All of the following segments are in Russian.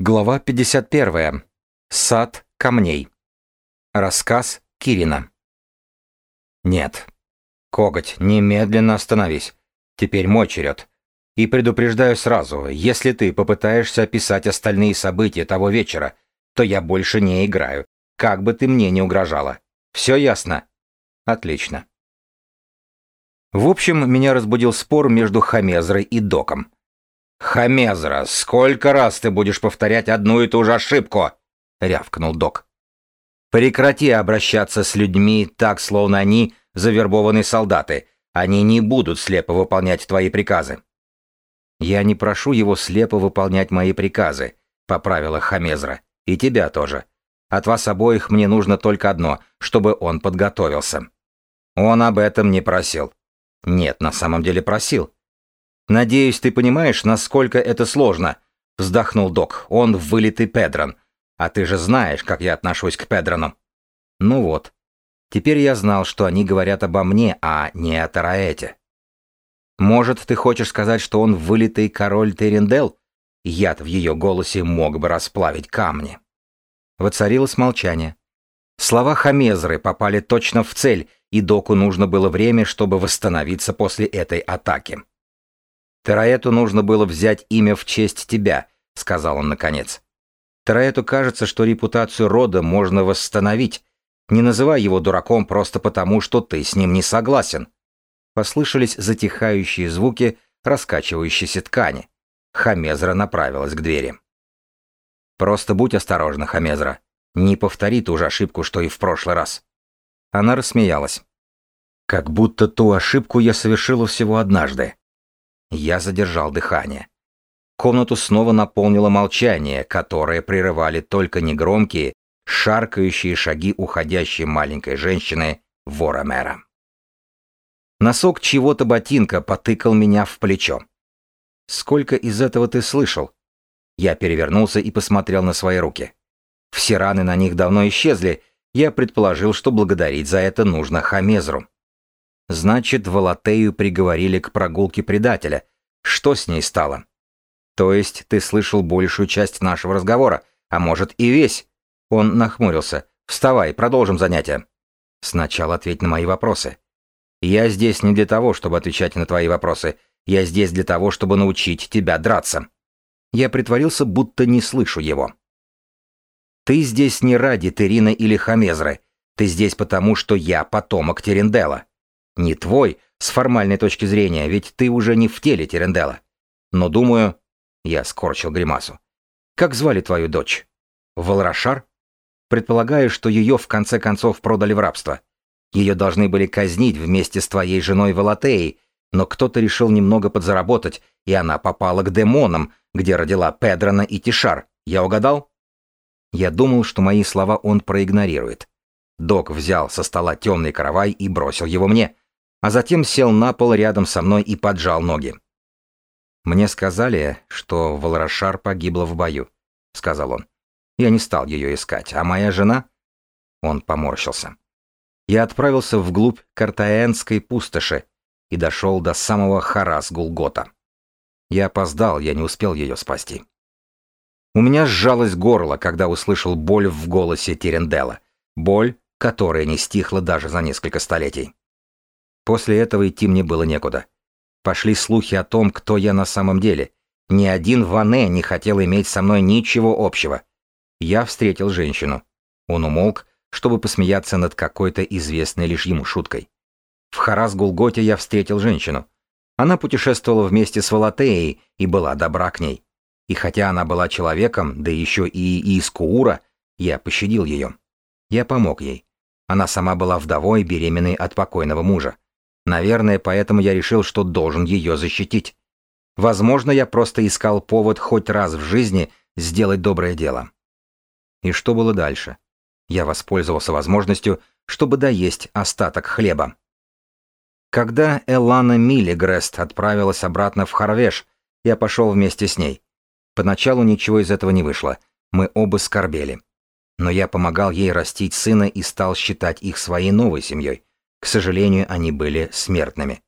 Глава 51. Сад камней. Рассказ Кирина. Нет. Коготь, немедленно остановись. Теперь мой черед. И предупреждаю сразу, если ты попытаешься описать остальные события того вечера, то я больше не играю, как бы ты мне не угрожала. Все ясно? Отлично. В общем, меня разбудил спор между Хамезрой и Доком. «Хамезра, сколько раз ты будешь повторять одну и ту же ошибку?» — рявкнул док. «Прекрати обращаться с людьми так, словно они завербованные солдаты. Они не будут слепо выполнять твои приказы». «Я не прошу его слепо выполнять мои приказы», — поправила Хамезра. «И тебя тоже. От вас обоих мне нужно только одно, чтобы он подготовился». Он об этом не просил. Нет, на самом деле просил. «Надеюсь, ты понимаешь, насколько это сложно», — вздохнул док. «Он вылитый Педрон. А ты же знаешь, как я отношусь к Педрону». «Ну вот. Теперь я знал, что они говорят обо мне, а не о Тараэте». «Может, ты хочешь сказать, что он вылитый король Терендел?» Яд в ее голосе мог бы расплавить камни. Воцарилось молчание. Слова Хамезры попали точно в цель, и доку нужно было время, чтобы восстановиться после этой атаки. «Тераэту нужно было взять имя в честь тебя», — сказал он наконец. «Тераэту кажется, что репутацию рода можно восстановить. Не называй его дураком просто потому, что ты с ним не согласен». Послышались затихающие звуки раскачивающейся ткани. Хамезра направилась к двери. «Просто будь осторожна, Хамезра. Не повтори ту же ошибку, что и в прошлый раз». Она рассмеялась. «Как будто ту ошибку я совершила всего однажды. Я задержал дыхание. Комнату снова наполнило молчание, которое прерывали только негромкие, шаркающие шаги уходящей маленькой женщины вора мэра. Носок чего-то ботинка потыкал меня в плечо. «Сколько из этого ты слышал?» Я перевернулся и посмотрел на свои руки. Все раны на них давно исчезли, я предположил, что благодарить за это нужно Хамезру. Значит, Валатею приговорили к прогулке предателя. Что с ней стало? То есть ты слышал большую часть нашего разговора, а может и весь? Он нахмурился. Вставай, продолжим занятие. Сначала ответь на мои вопросы. Я здесь не для того, чтобы отвечать на твои вопросы. Я здесь для того, чтобы научить тебя драться. Я притворился, будто не слышу его. Ты здесь не ради Терина или Хамезры. Ты здесь потому, что я потомок Терендела. Не твой, с формальной точки зрения, ведь ты уже не в теле Терендела. Но думаю... Я скорчил гримасу. Как звали твою дочь? Валрашар? Предполагаю, что ее в конце концов продали в рабство. Ее должны были казнить вместе с твоей женой Валатеей, но кто-то решил немного подзаработать, и она попала к демонам, где родила Педрона и Тишар. Я угадал? Я думал, что мои слова он проигнорирует. Док взял со стола темный каравай и бросил его мне а затем сел на пол рядом со мной и поджал ноги. «Мне сказали, что Валрашар погибла в бою», — сказал он. «Я не стал ее искать, а моя жена...» Он поморщился. Я отправился вглубь Картаэнской пустоши и дошел до самого Харас-Гулгота. Я опоздал, я не успел ее спасти. У меня сжалось горло, когда услышал боль в голосе Терендела. Боль, которая не стихла даже за несколько столетий. После этого идти мне было некуда. Пошли слухи о том, кто я на самом деле. Ни один Ване не хотел иметь со мной ничего общего. Я встретил женщину. Он умолк, чтобы посмеяться над какой-то известной лишь ему шуткой. В Харас-Гулготе я встретил женщину. Она путешествовала вместе с Валатеей и была добра к ней. И хотя она была человеком, да еще и из Куура, я пощадил ее. Я помог ей. Она сама была вдовой, беременной от покойного мужа. Наверное, поэтому я решил, что должен ее защитить. Возможно, я просто искал повод хоть раз в жизни сделать доброе дело. И что было дальше? Я воспользовался возможностью, чтобы доесть остаток хлеба. Когда Элана Миллигрест отправилась обратно в Харвеш, я пошел вместе с ней. Поначалу ничего из этого не вышло. Мы оба скорбели. Но я помогал ей растить сына и стал считать их своей новой семьей. К сожалению, они были смертными.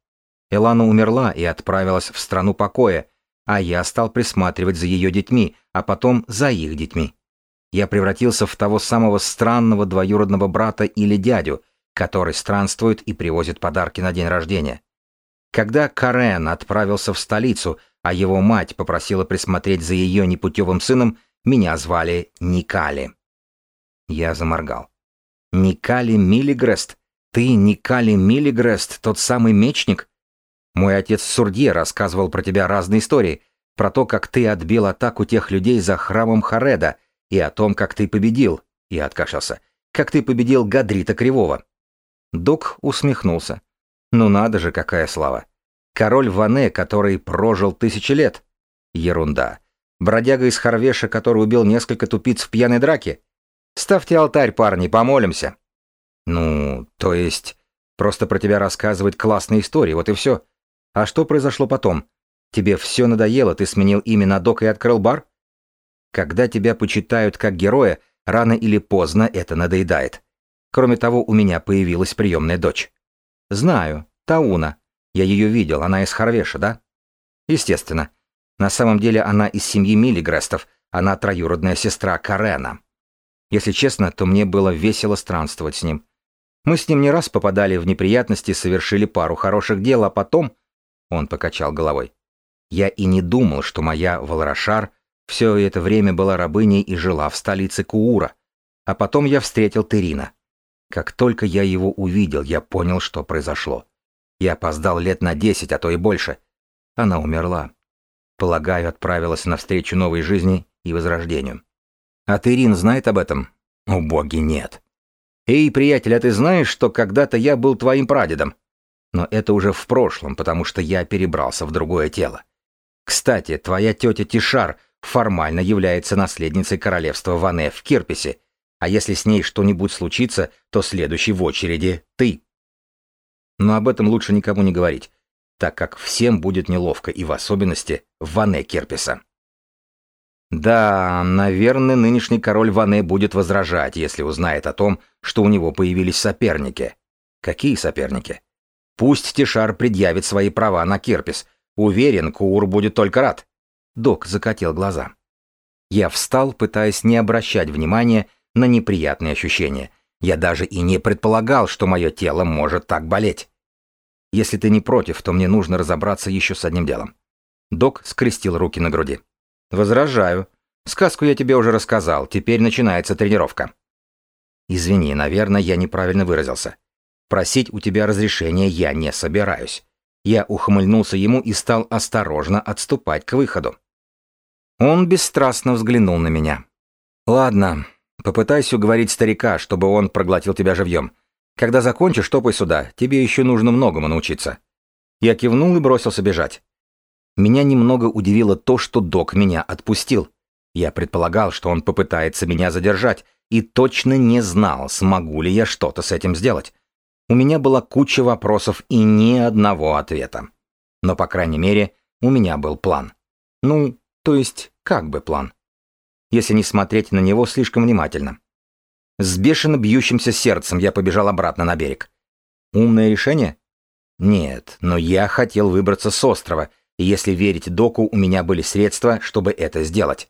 Элана умерла и отправилась в страну покоя, а я стал присматривать за ее детьми, а потом за их детьми. Я превратился в того самого странного двоюродного брата или дядю, который странствует и привозит подарки на день рождения. Когда Карен отправился в столицу, а его мать попросила присмотреть за ее непутевым сыном, меня звали Никали. Я заморгал. Никали Миллигрест? Ты Никали Миллигрест, тот самый мечник? Мой отец Сурдье рассказывал про тебя разные истории, про то, как ты отбил атаку тех людей за храмом Хареда, и о том, как ты победил, я откашлялся, как ты победил Гадрита Кривого. Док усмехнулся. Ну надо же, какая слава. Король Ване, который прожил тысячи лет. Ерунда. Бродяга из Харвеша, который убил несколько тупиц в пьяной драке. Ставьте алтарь, парни, помолимся. Ну, то есть, просто про тебя рассказывать классные истории, вот и все. А что произошло потом? Тебе все надоело, ты сменил имя на Док и открыл бар? Когда тебя почитают как героя, рано или поздно это надоедает. Кроме того, у меня появилась приемная дочь. Знаю, Тауна. Я ее видел, она из Харвеша, да? Естественно. На самом деле она из семьи Миллигрестов, она троюродная сестра Карена. Если честно, то мне было весело странствовать с ним. Мы с ним не раз попадали в неприятности, совершили пару хороших дел, а потом... Он покачал головой. Я и не думал, что моя Валрашар все это время была рабыней и жила в столице Куура. А потом я встретил Терина. Как только я его увидел, я понял, что произошло. Я опоздал лет на десять, а то и больше. Она умерла. Полагаю, отправилась навстречу новой жизни и возрождению. А Терин знает об этом? О боги, нет. Эй, приятель, а ты знаешь, что когда-то я был твоим прадедом? Но это уже в прошлом, потому что я перебрался в другое тело. Кстати, твоя тетя Тишар формально является наследницей королевства Ване в Кирписе, а если с ней что-нибудь случится, то следующий в очереди ты. Но об этом лучше никому не говорить, так как всем будет неловко, и в особенности Ване Кирписа. Да, наверное, нынешний король Ване будет возражать, если узнает о том, что у него появились соперники. Какие соперники? Пусть Тишар предъявит свои права на Кирпис. Уверен, Куур будет только рад. Док закатил глаза. Я встал, пытаясь не обращать внимания на неприятные ощущения. Я даже и не предполагал, что мое тело может так болеть. Если ты не против, то мне нужно разобраться еще с одним делом. Док скрестил руки на груди. Возражаю. Сказку я тебе уже рассказал, теперь начинается тренировка. Извини, наверное, я неправильно выразился. Просить у тебя разрешения я не собираюсь. Я ухмыльнулся ему и стал осторожно отступать к выходу. Он бесстрастно взглянул на меня. «Ладно, попытайся уговорить старика, чтобы он проглотил тебя живьем. Когда закончишь, топай сюда, тебе еще нужно многому научиться». Я кивнул и бросился бежать. Меня немного удивило то, что док меня отпустил. Я предполагал, что он попытается меня задержать, и точно не знал, смогу ли я что-то с этим сделать. У меня была куча вопросов и ни одного ответа. Но, по крайней мере, у меня был план. Ну, то есть, как бы план. Если не смотреть на него слишком внимательно. С бешено бьющимся сердцем я побежал обратно на берег. Умное решение? Нет, но я хотел выбраться с острова, если верить доку, у меня были средства, чтобы это сделать.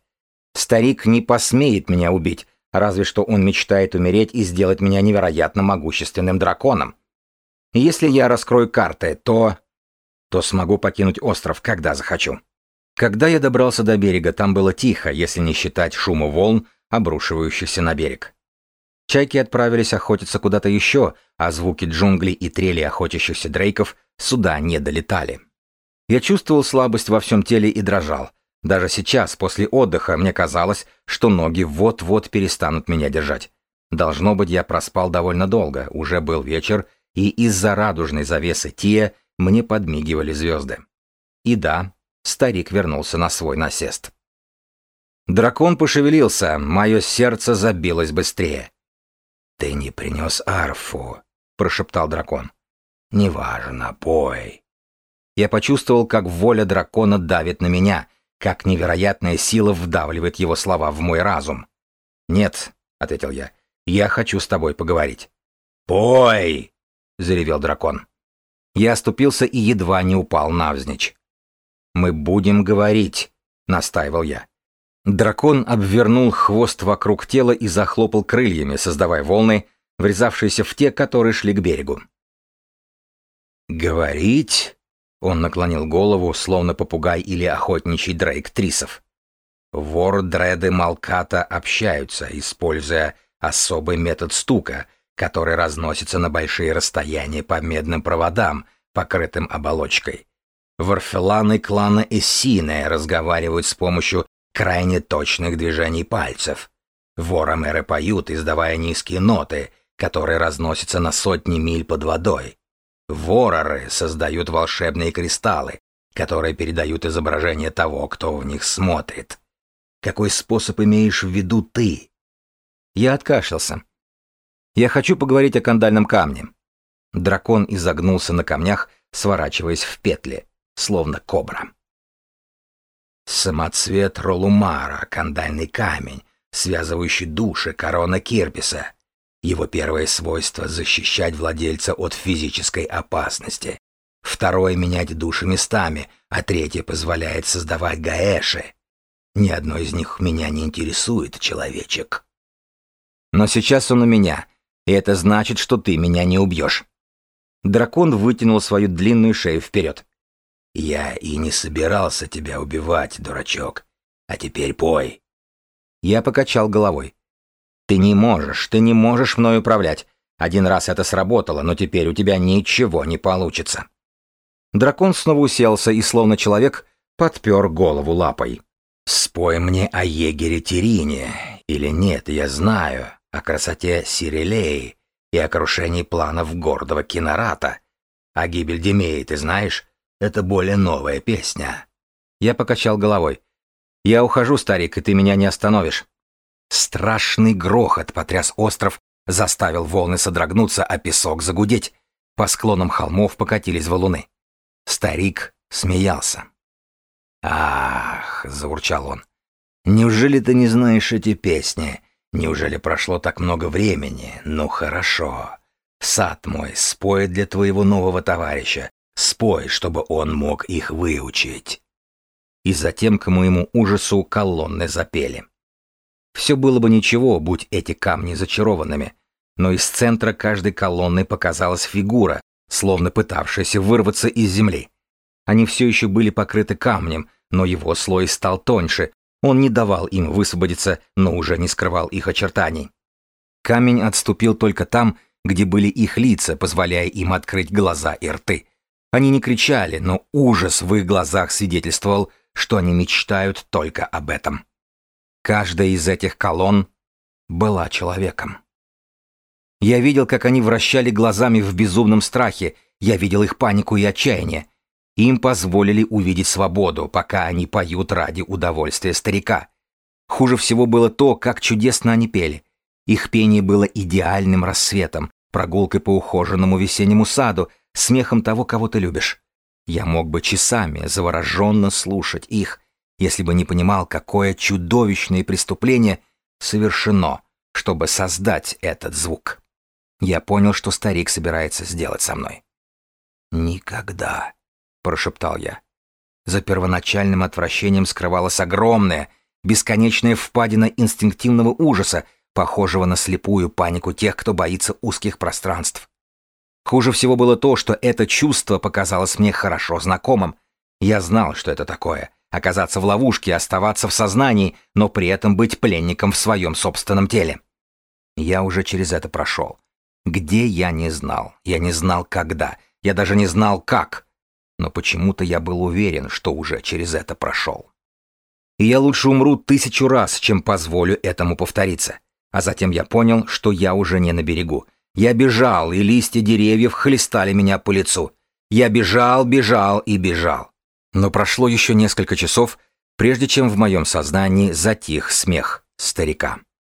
Старик не посмеет меня убить, разве что он мечтает умереть и сделать меня невероятно могущественным драконом. Если я раскрою карты, то... то смогу покинуть остров, когда захочу. Когда я добрался до берега, там было тихо, если не считать шума волн, обрушивающихся на берег. Чайки отправились охотиться куда-то еще, а звуки джунглей и трели охотящихся дрейков сюда не долетали. Я чувствовал слабость во всем теле и дрожал. Даже сейчас, после отдыха, мне казалось, что ноги вот-вот перестанут меня держать. Должно быть, я проспал довольно долго, уже был вечер, и из-за радужной завесы Тия мне подмигивали звезды. И да, старик вернулся на свой насест. Дракон пошевелился, мое сердце забилось быстрее. «Ты не принес арфу», — прошептал дракон. «Неважно, пой». Я почувствовал, как воля дракона давит на меня — как невероятная сила вдавливает его слова в мой разум. «Нет», — ответил я, — «я хочу с тобой поговорить». «Пой!» — заревел дракон. Я оступился и едва не упал навзничь. Мы будем говорить, настаивал я. Дракон обвернул хвост вокруг тела и захлопал крыльями, создавая волны, врезавшиеся в те, которые шли к берегу. «Говорить?» — он наклонил голову, словно попугай или охотничий Дрейк Трисов. Вор Дреды Малката общаются, используя особый метод стука, который разносится на большие расстояния по медным проводам, покрытым оболочкой. Варфеланы клана Эссине разговаривают с помощью крайне точных движений пальцев. Воромеры поют, издавая низкие ноты, которые разносятся на сотни миль под водой. Вороры создают волшебные кристаллы, которые передают изображение того, кто в них смотрит. Какой способ имеешь в виду ты? Я откашлялся. Я хочу поговорить о кандальном камне. Дракон изогнулся на камнях, сворачиваясь в петли, словно кобра. Самоцвет Ролумара, кандальный камень, связывающий души корона Кирписа. Его первое свойство — защищать владельца от физической опасности. Второе — менять души местами, а третье позволяет создавать гаэши. Ни одно из них меня не интересует, человечек. Но сейчас он у меня, и это значит, что ты меня не убьешь. Дракон вытянул свою длинную шею вперед. Я и не собирался тебя убивать, дурачок. А теперь пой. Я покачал головой. Ты не можешь, ты не можешь мною управлять. Один раз это сработало, но теперь у тебя ничего не получится. Дракон снова уселся и, словно человек, подпер голову лапой. Спой мне о егере Терине, или нет, я знаю, о красоте Сирелеи и о крушении планов гордого Кинората. А гибель Демеи, ты знаешь, это более новая песня. Я покачал головой. Я ухожу, старик, и ты меня не остановишь. Страшный грохот потряс остров, заставил волны содрогнуться, а песок загудеть. По склонам холмов покатились валуны. Старик смеялся. «Ах!» — заурчал он. «Неужели ты не знаешь эти песни? Неужели прошло так много времени? Ну хорошо. Сад мой, спой для твоего нового товарища. Спой, чтобы он мог их выучить». И затем, к моему ужасу, колонны запели. Все было бы ничего, будь эти камни зачарованными, но из центра каждой колонны показалась фигура, словно пытавшаяся вырваться из земли. Они все еще были покрыты камнем, но его слой стал тоньше. Он не давал им высвободиться, но уже не скрывал их очертаний. Камень отступил только там, где были их лица, позволяя им открыть глаза и рты. Они не кричали, но ужас в их глазах свидетельствовал, что они мечтают только об этом. Каждая из этих колонн была человеком. Я видел, как они вращали глазами в безумном страхе, я видел их панику и отчаяние. Им позволили увидеть свободу, пока они поют ради удовольствия старика. Хуже всего было то, как чудесно они пели. Их пение было идеальным рассветом, прогулкой по ухоженному весеннему саду, смехом того, кого ты любишь. Я мог бы часами завороженно слушать их, если бы не понимал, какое чудовищное преступление совершено, чтобы создать этот звук. Я понял, что старик собирается сделать со мной. «Никогда», — прошептал я. За первоначальным отвращением скрывалась огромная, бесконечная впадина инстинктивного ужаса, похожего на слепую панику тех, кто боится узких пространств. Хуже всего было то, что это чувство показалось мне хорошо знакомым. Я знал, что это такое — оказаться в ловушке, оставаться в сознании, но при этом быть пленником в своем собственном теле. Я уже через это прошел. Где я не знал, я не знал когда, я даже не знал как но почему-то я был уверен, что уже через это прошел. И я лучше умру тысячу раз, чем позволю этому повториться. А затем я понял, что я уже не на берегу. Я бежал, и листья деревьев хлестали меня по лицу. Я бежал, бежал и бежал. Но прошло еще несколько часов, прежде чем в моем сознании затих смех старика.